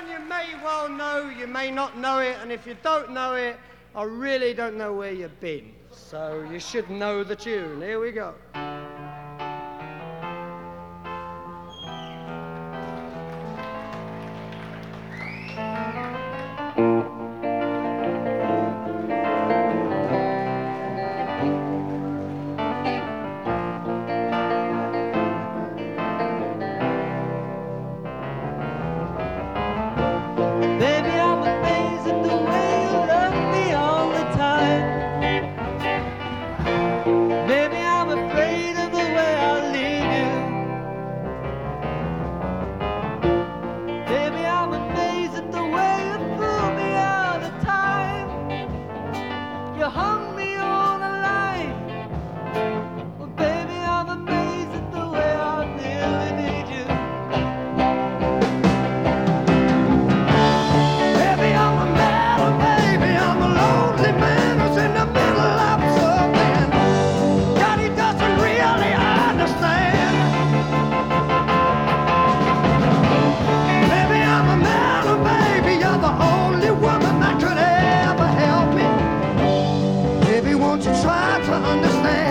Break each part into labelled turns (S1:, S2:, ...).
S1: one you may well know, you may not know it, and if you don't know it, I really don't know where you've been. So you should know the tune. Here we go.
S2: Don't you
S3: try to understand?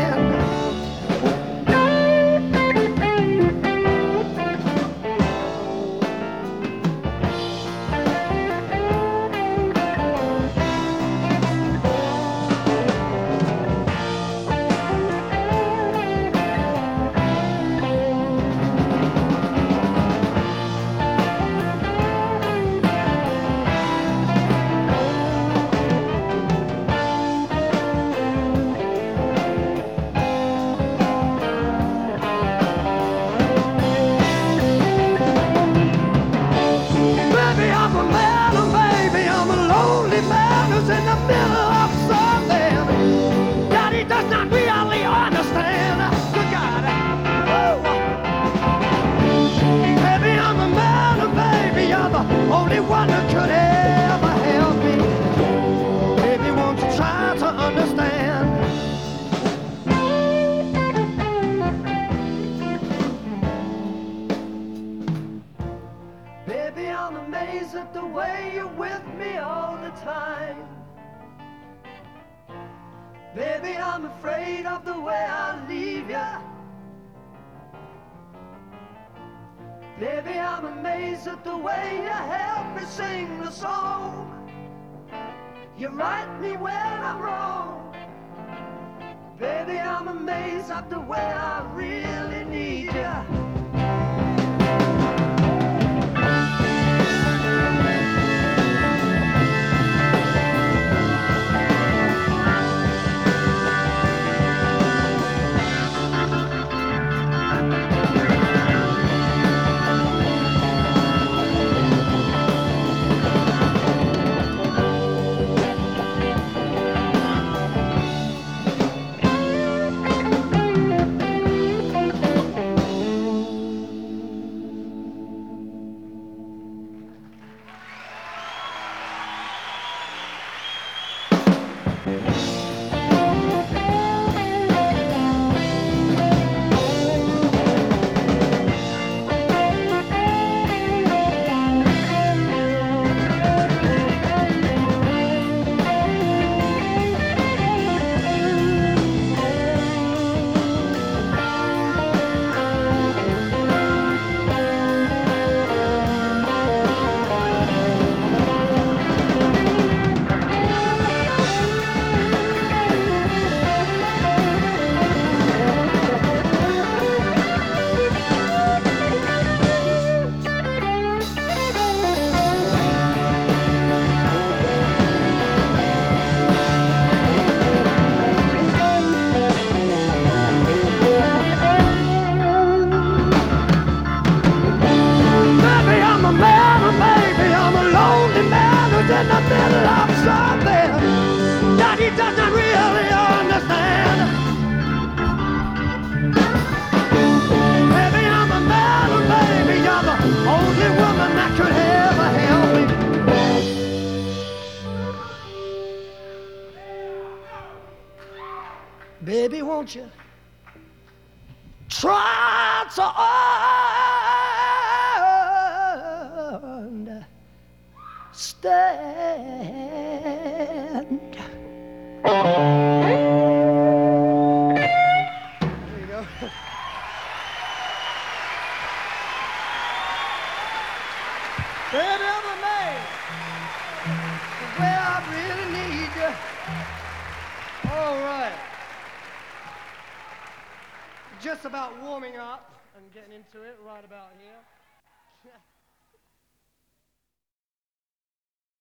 S3: in the middle Baby, I'm afraid of the way I leave ya. Baby, I'm amazed at the way you help me sing the song. You right me when I'm wrong. Baby, I'm amazed at the way I really need. Baby, won't you try to
S4: understand?
S3: There you go. Baby, I'm a man.
S4: Well, I really need you.
S3: All right. Just about warming up and getting into it right about here.